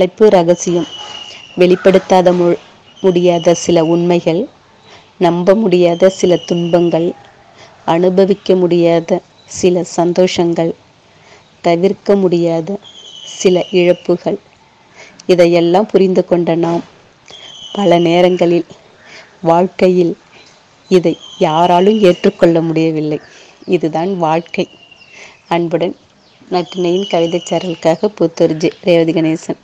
அழைப்பு ரகசியம். வெளிப்படுத்தாத மு முடியாத சில உண்மைகள் நம்ப முடியாத சில துன்பங்கள் அனுபவிக்க முடியாத சில சந்தோஷங்கள் தவிர்க்க முடியாத சில இழப்புகள். இதையெல்லாம் புரிந்து கொண்ட நாம் பல நேரங்களில் வாழ்க்கையில் இதை யாராலும் ஏற்றுக்கொள்ள முடியவில்லை. இதுதான் வாழ்க்கை. அன்புடன் நற்றினையின் கவிதைச் சாரலுக்காக புத்தூர் ஜெ. ரேவதி கணேசன்.